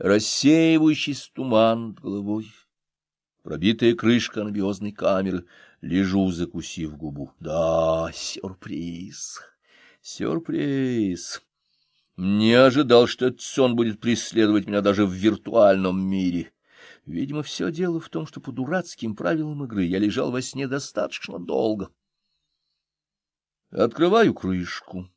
рассеивающийся туман над головой, пробитая крышка анабиозной камеры, лежу, закусив губу. Да, сюрприз, сюрприз. Не ожидал, что этот сон будет преследовать меня даже в виртуальном мире. Видимо, все дело в том, что по дурацким правилам игры я лежал во сне достаточно долго. Открываю крышку.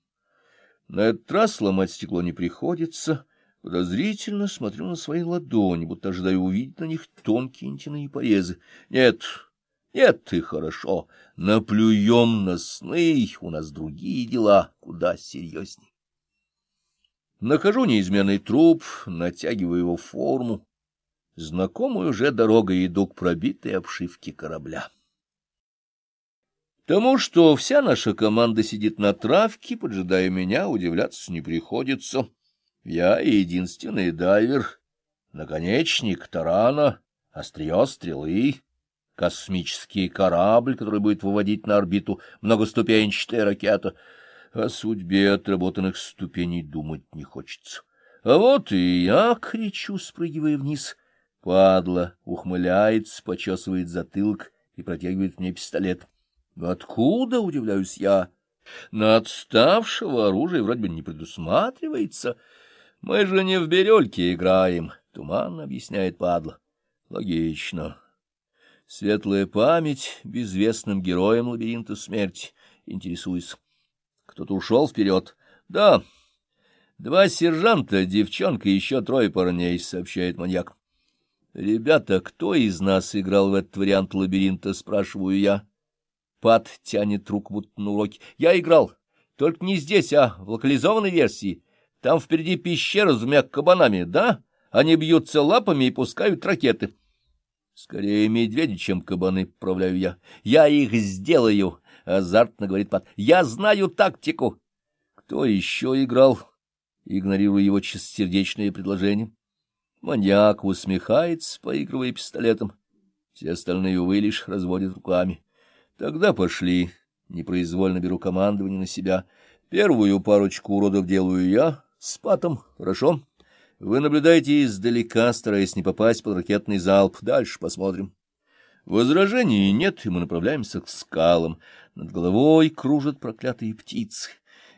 На этот раз ломать стекло не приходится. Подозрительно смотрю на свои ладони, будто ожидаю увидеть на них тонкие нитяные порезы. Нет, нет, и хорошо. Наплюем на сны, у нас другие дела, куда серьезней. Нахожу неизменный труп, натягиваю его форму. Знакомую уже дорогой иду к пробитой обшивке корабля. Тому, что вся наша команда сидит на травке, поджидая меня, удивляться не приходится. Я единственный дайвер, наконечник тарана, острие стрелы, космический корабль, который будет выводить на орбиту многоступенчатая ракета. О судьбе отработанных ступеней думать не хочется. А вот и я кричу, спрыгивая вниз. Падла ухмыляется, почесывает затылок и протягивает мне пистолет. Откуда, удивляюсь я? На отставшего оружия вроде бы не предусматривается. Мы же не в берельке играем, — туманно объясняет падла. Логично. Светлая память безвестным героям лабиринта смерти. Интересуюсь. Кто-то ушел вперед. Да. Два сержанта, девчонка и еще трое парней, — сообщает маньяк. Ребята, кто из нас играл в этот вариант лабиринта, спрашиваю я. Пат тянет руку будто на уроке. Я играл. Только не здесь, а в локализованной версии. Там впереди пещера с двумя кабанами, да? Они бьются лапами и пускают ракеты. Скорее медведи, чем кабаны, — правляю я. Я их сделаю, — азартно говорит Пат. Я знаю тактику. Кто еще играл? Игнорируя его чистосердечное предложение. Маньяк усмехается, поигрывая пистолетом. Все остальные, увы, лишь разводят руками. Тогда пошли. Непроизвольно беру командование на себя. Первую парочку уродов делаю я, с патом, хорошо? Вы наблюдаете издалека, стараясь не попасть под ракетный залп. Дальше посмотрим. Возражений нет, и мы направляемся к скалам. Над головой кружат проклятые птицы.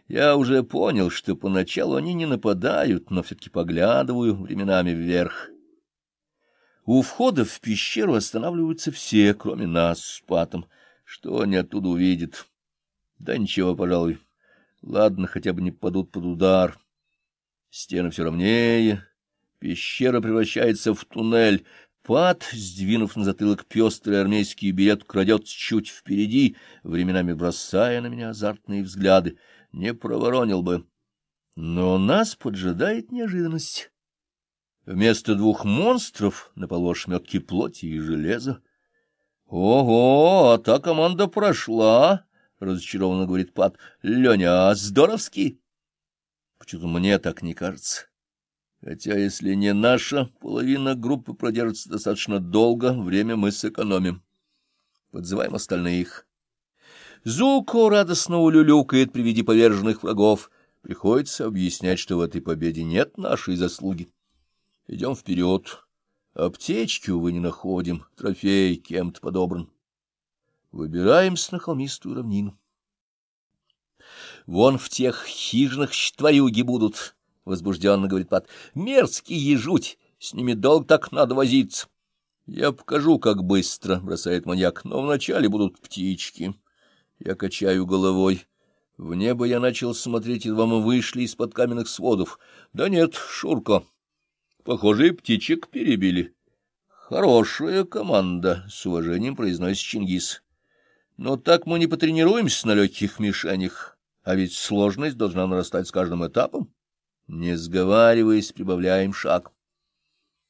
Я уже понял, что поначалу они не нападают, но все-таки поглядываю временами вверх. У входа в пещеру останавливаются все, кроме нас с Патом. Что они оттуда увидят? Да ничего, пожалуй. Ладно, хотя бы не попадут под удар. Стены все ровнее. Пещера превращается в туннель. Пад, сдвинув на затылок пестрый армейский берет, крадется чуть впереди, временами бросая на меня азартные взгляды. Не проворонил бы. Но нас поджидает неожиданность. Вместо двух монстров на полу ошметки плоти и железа. — Ого, а та команда прошла, — разочарованно говорит Пат. — Леня, здоровский? Почему-то мне так не кажется. Хотя, если не наша, половина группы продержится достаточно долго, время мы сэкономим. Подзываем остальных. Зуко радостно улюлюкает при виде поверженных врагов. Приходится объяснять, что в этой победе нет нашей заслуги. Идем вперед. Аптечки, увы, не находим, трофей кем-то подобран. Выбираемся на холмистую равнину. Вон в тех хижинах тварюги будут, — возбужденно говорит Пат. Мерзкие жуть, с ними долго так надо возиться. Я покажу, как быстро, — бросает маньяк, — но вначале будут птички. Я качаю головой. В небо я начал смотреть, едва мы вышли из-под каменных сводов. Да нет, Шурка. Похоже, и птичек перебили. Хорошая команда, — с уважением произносит Чингис. Но так мы не потренируемся на легких мишенях, а ведь сложность должна нарастать с каждым этапом. Не сговариваясь, прибавляем шаг.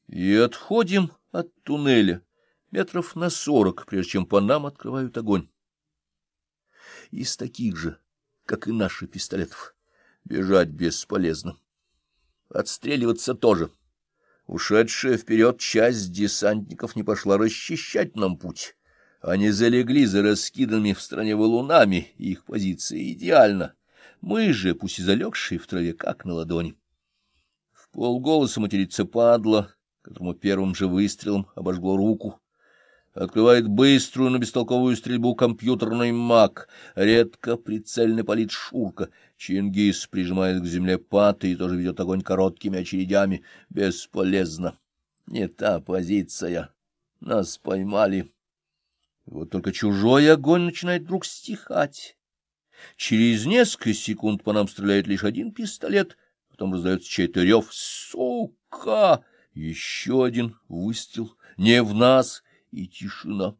И отходим от туннеля метров на сорок, прежде чем по нам открывают огонь. Из таких же, как и наши пистолетов. Бежать бесполезно. Отстреливаться тоже. — Ушедшая вперед часть десантников не пошла расчищать нам путь. Они залегли за раскиданными в стране валунами, их позиция идеальна. Мы же, пусть и залегшие в траве, как на ладони. В Полголоса матерится падла, которому первым же выстрелом обожгло руку. Открывает быструю, но бестолковую стрельбу компьютерный маг. Редко прицельно палит Шурка. Чингис прижимает к земле паты и тоже ведет огонь короткими очередями. Бесполезно. Не та позиция. Нас поймали. Вот только чужой огонь начинает вдруг стихать. Через несколько секунд по нам стреляет лишь один пистолет, потом раздается чей-то рев. «Сука!» Еще один выстрел. Не в нас, и тишина.